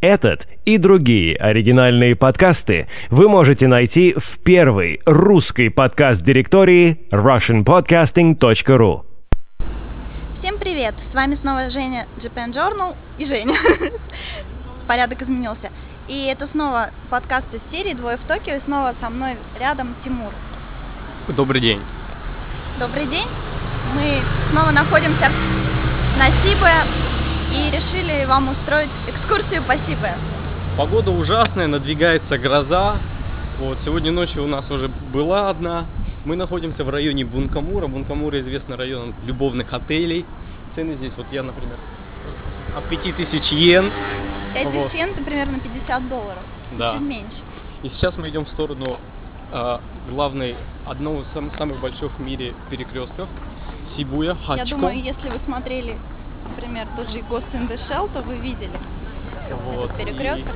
Этот и другие оригинальные подкасты вы можете найти в первой русской подкаст-директории russianpodcasting.ru. Всем привет! С вами снова Женя Japan Journal и Женя. Порядок изменился. И это снова подкаст из серии «Двое в Токио» и снова со мной рядом Тимур. Добрый день. Добрый день. Мы снова находимся на Сибе и решили вам устроить экскурсию по Сибе. Погода ужасная, надвигается гроза. Вот, сегодня ночью у нас уже была одна. Мы находимся в районе Бункамура. Бункамура известный район любовных отелей. Цены здесь, вот я, например, от 5000 йен. 5000 йен это примерно 50 долларов. Да. Чуть меньше. И сейчас мы идем в сторону э, главной, одного из сам- самых больших в мире перекрестков. Сибуя, Хачко. Я думаю, если вы смотрели, например, тот же Ghost in the Shell, то вы видели Вот, этот перекресток.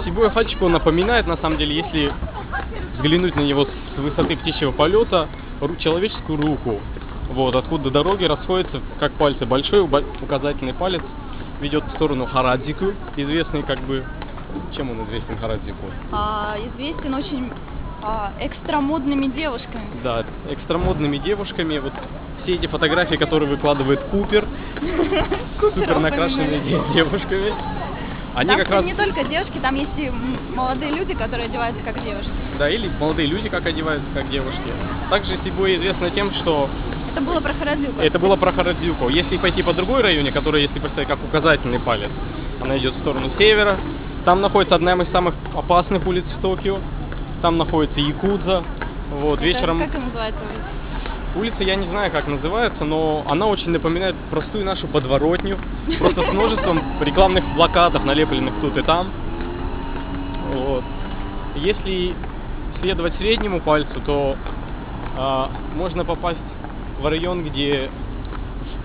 и Сибуя Хачко напоминает, на самом деле, если взглянуть на него с высоты птичьего полета, человеческую руку. Вот, откуда дороги расходятся, как пальцы. Большой указательный палец ведет в сторону Харадзику, известный как бы... Чем он известен, Харадзику? А, известен очень а, экстрамодными девушками. Да, экстрамодными девушками. Вот все эти фотографии, которые выкладывает Купер, с супер накрашенными де- девушками. Они там, как кстати, раз... не только девушки, там есть и молодые люди, которые одеваются как девушки. Да, или молодые люди как одеваются, как девушки. Также Сибуя известна тем, что Это было про Харадзюку. Это было про Харадзюку. Если пойти по другой районе, которая, если представить, как указательный палец, она идет в сторону севера. Там находится одна из самых опасных улиц в Токио. Там находится Якудза. Вот, Это вечером... Как называется улица? Улица я не знаю, как называется, но она очень напоминает простую нашу подворотню. Просто с множеством рекламных плакатов, налепленных тут и там. Вот. Если следовать среднему пальцу, то а, можно попасть в район, где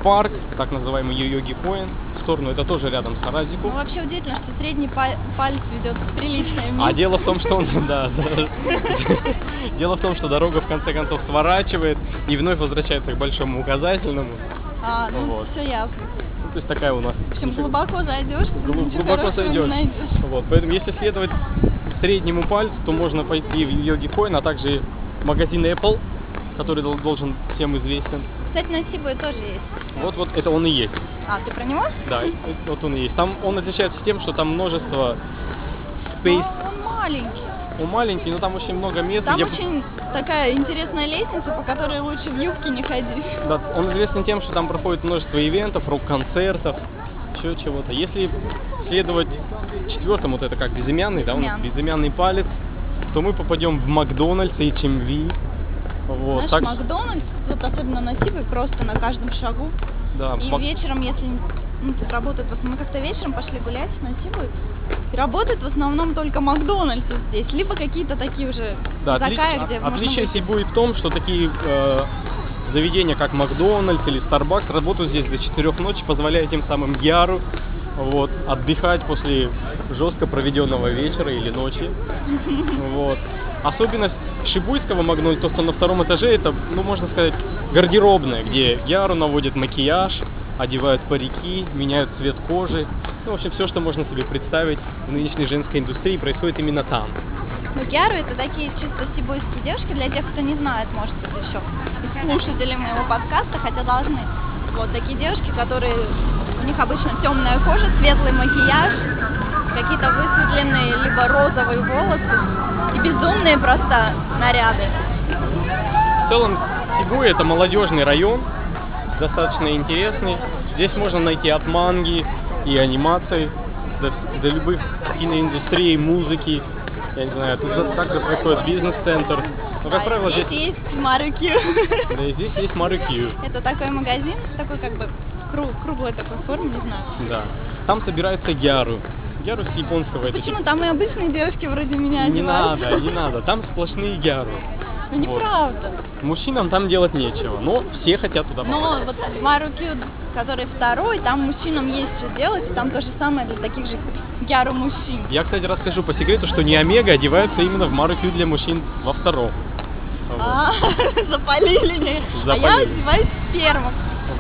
парк, так называемый Йоги Коин, в сторону, это тоже рядом с Харадзику. Ну, вообще удивительно, что средний палец ведет в приличное место. А дело в том, что он, да. Дело в том, что дорога в конце концов сворачивает и вновь возвращается к большому указательному. А, ну, Вот. все ясно. Ну, то есть такая у нас. В общем, глубоко зайдешь, Глу- ничего глубоко зайдешь. найдешь. Вот, поэтому если следовать среднему пальцу, то можно пойти в Йоги Коин, а также магазин Apple, который дол- должен всем известен. Кстати, на Сибуе тоже есть. Вот, вот это он и есть. А, ты про него? Да, вот он и есть. Там он отличается тем, что там множество space. Ну, он маленький. Он маленький, но там очень много мест, Там где очень такая интересная лестница, по которой лучше в юбке не ходить. Да, он известен тем, что там проходит множество ивентов, рок-концертов, еще чего-то. Если следовать четвертому, вот это как безымянный, да, у нас безымянный палец, то мы попадем в Макдональдс, HMV. Вот, Знаешь, так- Макдональдс, тут особенно на Сибуе, просто на каждом шагу. да, И Мак- вечером, если ну, тут работают в основном, мы как-то вечером пошли гулять на Сибуе, и работает в основном только Макдональдсы здесь, либо какие-то такие уже да, закая, отли- где от- можно отличие выпить. Сибуи в том, что такие э, заведения, как Макдональдс или Starbucks, работают здесь до 4 ночи, позволяя тем самым Яру вот, отдыхать после жестко проведенного вечера или ночи. Вот. Особенность шибуйского Макдональдса, то, что на втором этаже, это, ну, можно сказать, гардеробная, где Яру наводят макияж, одевают парики, меняют цвет кожи. Ну, в общем, все, что можно себе представить в нынешней женской индустрии, происходит именно там. Ну, Гяру это такие чисто сибуйские девушки, для тех, кто не знает, может, это еще из слушателей моего подкаста, хотя должны. Вот такие девушки, которые, у них обычно темная кожа, светлый макияж, какие-то высветленные, либо розовые волосы и безумные просто наряды. В целом, Сибуя это молодежный район, достаточно интересный. Здесь можно найти от манги и анимации до, до любых киноиндустрии, музыки. Я не знаю, тут за- также происходит бизнес-центр. Но, как А правило, здесь здесь, есть Марюкю. да, и здесь есть Марукью. Это такой магазин, такой как бы кру- круглой такой формы, не знаю. Да. Там собирается Гяру. Гяру с японского это Почему там и обычные девушки вроде меня Не одеваются? надо, не надо. Там сплошные Гяру. Ну неправда. Мужчинам там делать нечего, но все хотят туда попасть. Но вот Марукю, который второй, там мужчинам есть что делать, и там то же самое для таких же гяру мужчин. Я, кстати, расскажу по секрету, что не Омега одеваются именно в Марукью для мужчин во втором. А, запалили меня. А я Запалили. одеваюсь в первом.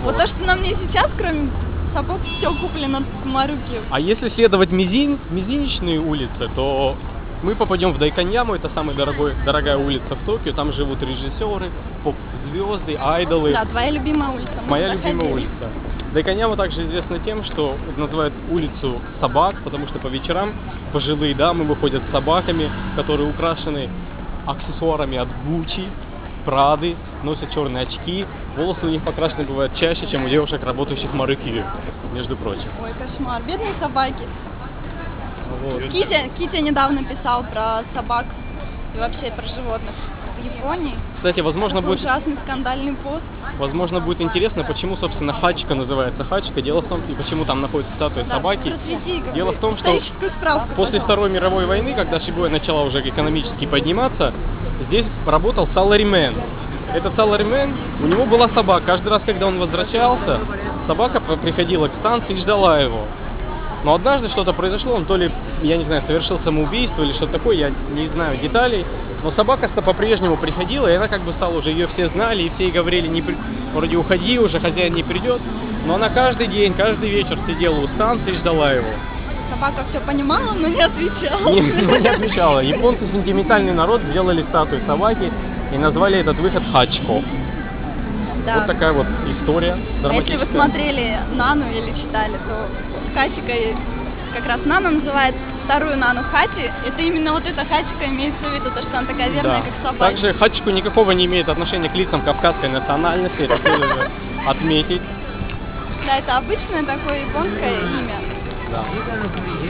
Вот то, что на мне сейчас, кроме сапог, все куплено в Марюке. А если следовать мизин, мизиничные улицы, то мы попадем в Дайканьяму, это самая дорогой, дорогая улица в Токио, там живут режиссеры, поп-звезды, айдолы. Да, твоя любимая улица. Мы Моя туда любимая улица. Дайканьяма также известна тем, что называют улицу собак, потому что по вечерам пожилые дамы выходят с собаками, которые украшены аксессуарами от Гуччи, Прады, носят черные очки. Волосы у них покрашены бывают чаще, чем у девушек, работающих в между прочим. Ой, кошмар. Бедные собаки. Вот. Китя, Китя недавно писал про собак и вообще про животных в Японии. Кстати, возможно Такой будет, ужасный скандальный пост. возможно будет интересно, почему, собственно, Хачка называется Хачка. Дело в том, и почему там находится статуя Да, собаки. просвети, как Дело в том, что справку. После пожалуйста. Второй мировой войны, когда Шигуя начала уже экономически подниматься, здесь работал саларимен. Этот саларимен, у него была собака. Каждый раз, когда он возвращался, собака приходила к станции и ждала его. Но однажды что-то произошло, он то ли, я не знаю, совершил самоубийство или что-то такое, я не знаю деталей. Но собака по-прежнему приходила, и она как бы стала уже, ее все знали, и все ей говорили, не при- вроде уходи уже, хозяин не придет. Но она каждый день, каждый вечер сидела у станции и ждала его. Собака все понимала, но не отвечала. Не, ну, не отвечала. Японцы сентиментальный народ сделали статую собаки и назвали этот выход Хачко. Да. Вот такая вот история А если драматическая. вы смотрели Нану или читали, то Хачика как раз Нана называет вторую Нану Хачи. Это именно вот эта Хачика имеется в виду, то, что она такая верная, Да. как собака. Также Хачко никакого не имеет отношения к лицам кавказской национальности, это отметить. Да, это обычное такое японское имя. Да.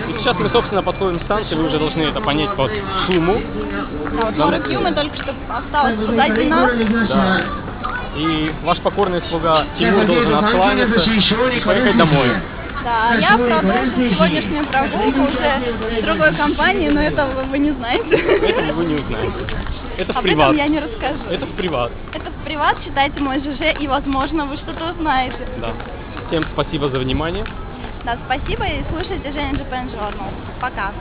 И сейчас мы, собственно, подходим к станции, вы уже должны это понять по шуму. А вот Мору Кьюме только что осталась позади нас. Да. И ваш покорный слуга Тимур должен откланяться и поехать домой. Да, а я продолжу сегодняшнюю прогулку уже в другой компании, но этого вы не знаете. Это вы не узнаете. Это в Об приват. этом я не расскажу. Это в приват. Это в приват, читайте мой ЖЖ, и, возможно, вы что-то узнаете. Да. Всем спасибо за внимание. Да, спасибо и слушайте Женя Japan Journal. Пока.